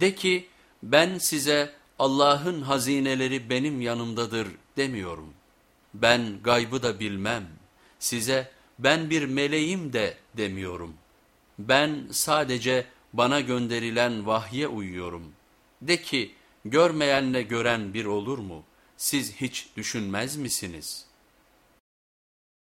De ki ben size Allah'ın hazineleri benim yanımdadır demiyorum. Ben gaybı da bilmem. Size ben bir meleğim de demiyorum. Ben sadece bana gönderilen vahye uyuyorum. De ki görmeyenle gören bir olur mu? Siz hiç düşünmez misiniz?''